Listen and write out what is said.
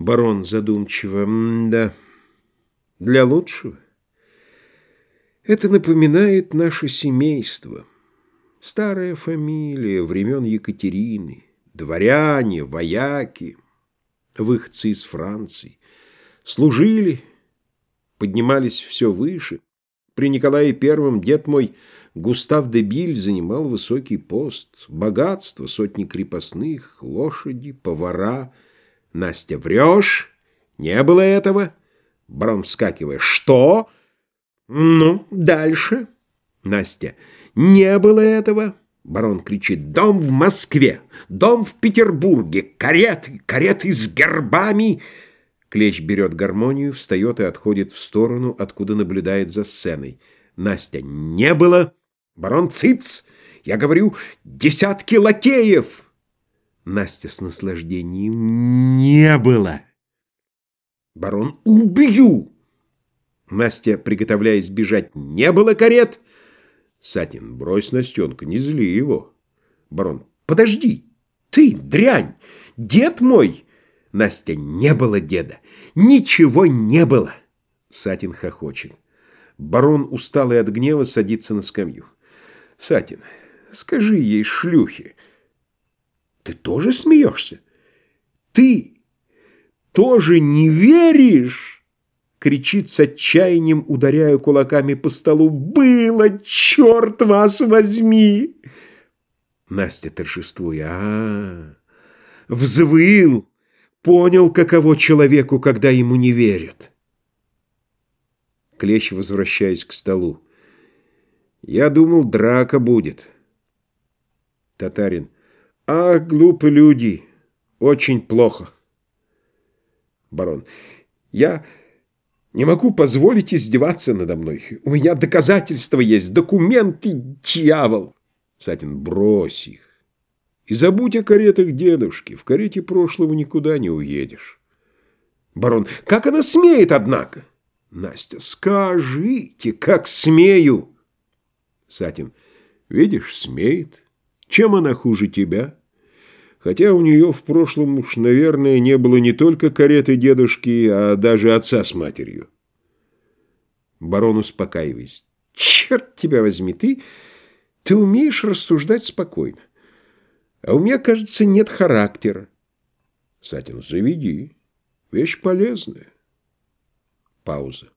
Барон задумчиво. да, для лучшего. Это напоминает наше семейство. Старая фамилия времен Екатерины, дворяне, вояки, выходцы из Франции. Служили, поднимались все выше. При Николае Первом дед мой Густав де Биль занимал высокий пост. Богатство, сотни крепостных, лошади, повара — Настя, врешь? Не было этого? Барон, вскакивая, что? Ну, дальше. Настя, не было этого. Барон кричит, дом в Москве, дом в Петербурге, кареты, кареты с гербами. Клещ берет гармонию, встает и отходит в сторону, откуда наблюдает за сценой. Настя, не было. Барон, циц, я говорю, десятки лакеев. Настя с наслаждением не было. Барон, убью! Настя, приготовляясь бежать, не было карет. Сатин, брось, Настенка, не зли его. Барон, подожди, ты, дрянь, дед мой. Настя, не было деда, ничего не было. Сатин хохочет. Барон, усталый от гнева, садится на скамью. Сатин, скажи ей, шлюхи, ты тоже смеешься? Ты тоже не веришь? Кричит с отчаянием, ударяя кулаками по столу. Было, черт вас возьми! Настя торжествуя. А, -а, -а взвыл, понял, каково человеку, когда ему не верят. Клещ, возвращаясь к столу. Я думал, драка будет. Татарин. А, глупые люди, очень плохо. Барон, я не могу позволить издеваться надо мной. У меня доказательства есть, документы, дьявол. Сатин, брось их. И забудь о каретах дедушки. В карете прошлого никуда не уедешь. Барон, как она смеет, однако? Настя, скажите, как смею. Сатин, видишь, смеет. Чем она хуже тебя? Хотя у нее в прошлом уж, наверное, не было не только кареты дедушки, а даже отца с матерью. Барон успокаиваясь. «Черт тебя возьми, ты, ты умеешь рассуждать спокойно. А у меня, кажется, нет характера». Сатин, заведи. Вещь полезная. Пауза.